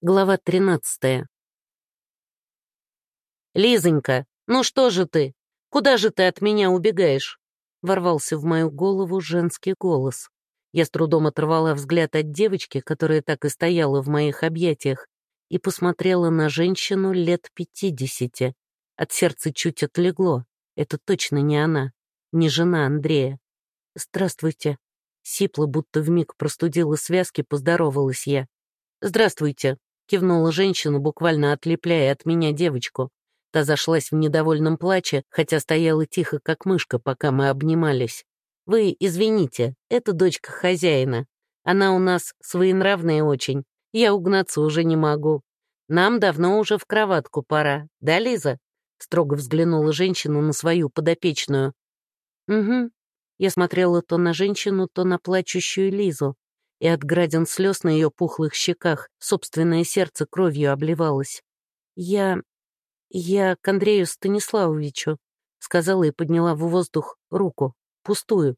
Глава 13. «Лизонька, ну что же ты? Куда же ты от меня убегаешь?» Ворвался в мою голову женский голос. Я с трудом оторвала взгляд от девочки, которая так и стояла в моих объятиях, и посмотрела на женщину лет пятидесяти. От сердца чуть отлегло. Это точно не она, не жена Андрея. «Здравствуйте». Сипла, будто вмиг простудила связки, поздоровалась я. «Здравствуйте», кивнула женщина, буквально отлепляя от меня девочку. Та зашлась в недовольном плаче, хотя стояла тихо, как мышка, пока мы обнимались. «Вы извините, это дочка хозяина. Она у нас своенравная очень. Я угнаться уже не могу. Нам давно уже в кроватку пора. Да, Лиза?» Строго взглянула женщина на свою подопечную. «Угу». Я смотрела то на женщину, то на плачущую Лизу и от градин слез на ее пухлых щеках собственное сердце кровью обливалось. «Я... я к Андрею Станиславовичу», — сказала и подняла в воздух руку, пустую.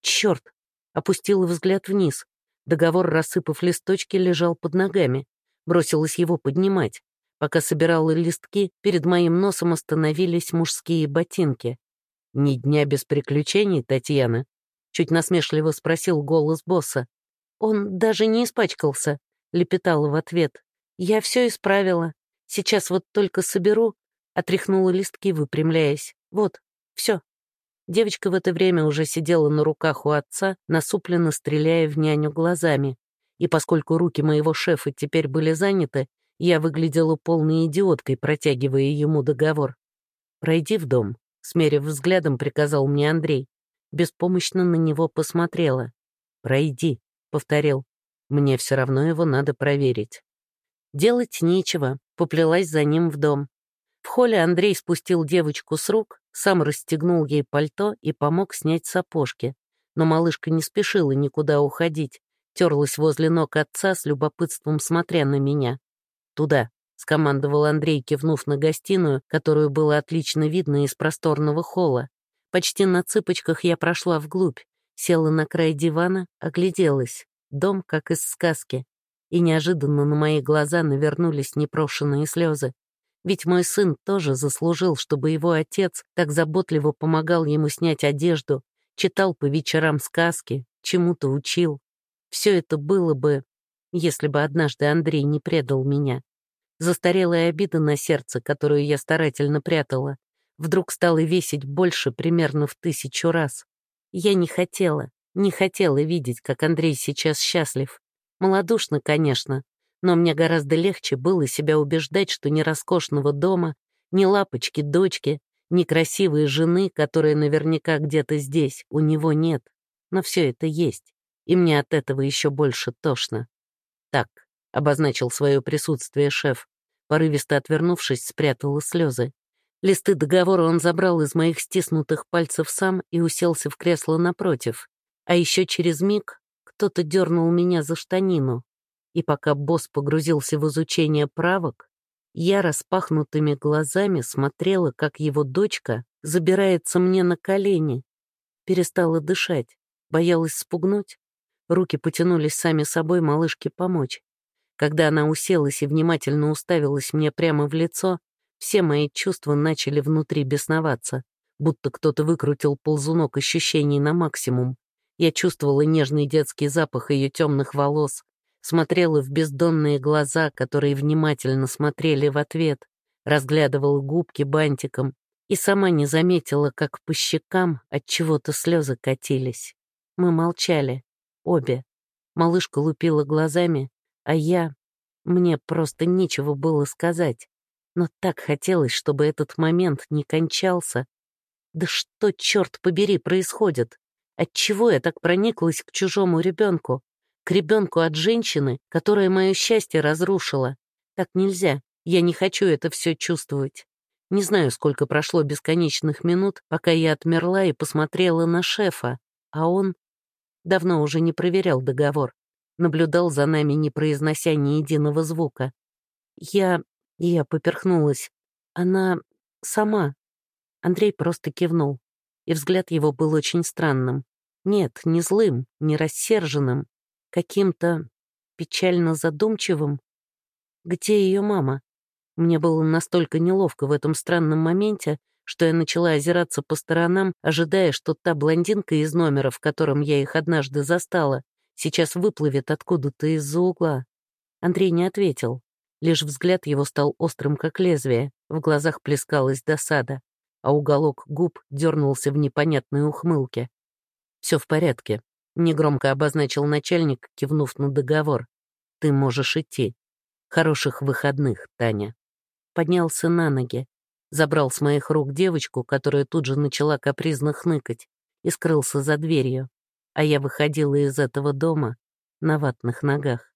«Черт!» — опустила взгляд вниз. Договор, рассыпав листочки, лежал под ногами. Бросилась его поднимать. Пока собирала листки, перед моим носом остановились мужские ботинки. «Ни дня без приключений, Татьяна?» Чуть насмешливо спросил голос босса. «Он даже не испачкался», — лепетала в ответ. «Я все исправила. Сейчас вот только соберу», — отряхнула листки, выпрямляясь. «Вот, все». Девочка в это время уже сидела на руках у отца, насупленно стреляя в няню глазами. И поскольку руки моего шефа теперь были заняты, я выглядела полной идиоткой, протягивая ему договор. «Пройди в дом», — смерив взглядом, приказал мне Андрей. Беспомощно на него посмотрела. «Пройди», — повторил. «Мне все равно его надо проверить». Делать нечего, поплелась за ним в дом. В холле Андрей спустил девочку с рук, сам расстегнул ей пальто и помог снять сапожки. Но малышка не спешила никуда уходить, терлась возле ног отца с любопытством смотря на меня. «Туда», — скомандовал Андрей, кивнув на гостиную, которую было отлично видно из просторного холла. Почти на цыпочках я прошла вглубь, Села на край дивана, огляделась. Дом, как из сказки. И неожиданно на мои глаза навернулись непрошенные слезы. Ведь мой сын тоже заслужил, чтобы его отец так заботливо помогал ему снять одежду, читал по вечерам сказки, чему-то учил. Все это было бы, если бы однажды Андрей не предал меня. Застарелая обида на сердце, которую я старательно прятала, вдруг стала весить больше примерно в тысячу раз. Я не хотела, не хотела видеть, как Андрей сейчас счастлив. Молодушно, конечно, но мне гораздо легче было себя убеждать, что ни роскошного дома, ни лапочки дочки, ни красивой жены, которая наверняка где-то здесь, у него нет. Но все это есть, и мне от этого еще больше тошно. Так, обозначил свое присутствие шеф, порывисто отвернувшись, спрятала слезы. Листы договора он забрал из моих стиснутых пальцев сам и уселся в кресло напротив. А еще через миг кто-то дернул меня за штанину. И пока босс погрузился в изучение правок, я распахнутыми глазами смотрела, как его дочка забирается мне на колени. Перестала дышать, боялась спугнуть. Руки потянулись сами собой малышке помочь. Когда она уселась и внимательно уставилась мне прямо в лицо, все мои чувства начали внутри бесноваться, будто кто-то выкрутил ползунок ощущений на максимум. Я чувствовала нежный детский запах ее темных волос, смотрела в бездонные глаза, которые внимательно смотрели в ответ, разглядывала губки бантиком и сама не заметила, как по щекам от чего-то слезы катились. Мы молчали, обе. Малышка лупила глазами, а я... Мне просто нечего было сказать. Но так хотелось, чтобы этот момент не кончался. Да что, черт побери, происходит? Отчего я так прониклась к чужому ребенку? К ребенку от женщины, которая мое счастье разрушила? Так нельзя, я не хочу это все чувствовать. Не знаю, сколько прошло бесконечных минут, пока я отмерла и посмотрела на шефа, а он давно уже не проверял договор, наблюдал за нами, не произнося ни единого звука. Я я поперхнулась. Она сама. Андрей просто кивнул, и взгляд его был очень странным. Нет, не злым, не рассерженным, каким-то печально задумчивым. Где ее мама? Мне было настолько неловко в этом странном моменте, что я начала озираться по сторонам, ожидая, что та блондинка из номера, в котором я их однажды застала, сейчас выплывет откуда-то из-за угла. Андрей не ответил. Лишь взгляд его стал острым, как лезвие, в глазах плескалась досада, а уголок губ дернулся в непонятной ухмылке. Все в порядке», — негромко обозначил начальник, кивнув на договор. «Ты можешь идти. Хороших выходных, Таня». Поднялся на ноги, забрал с моих рук девочку, которая тут же начала капризно хныкать, и скрылся за дверью, а я выходила из этого дома на ватных ногах.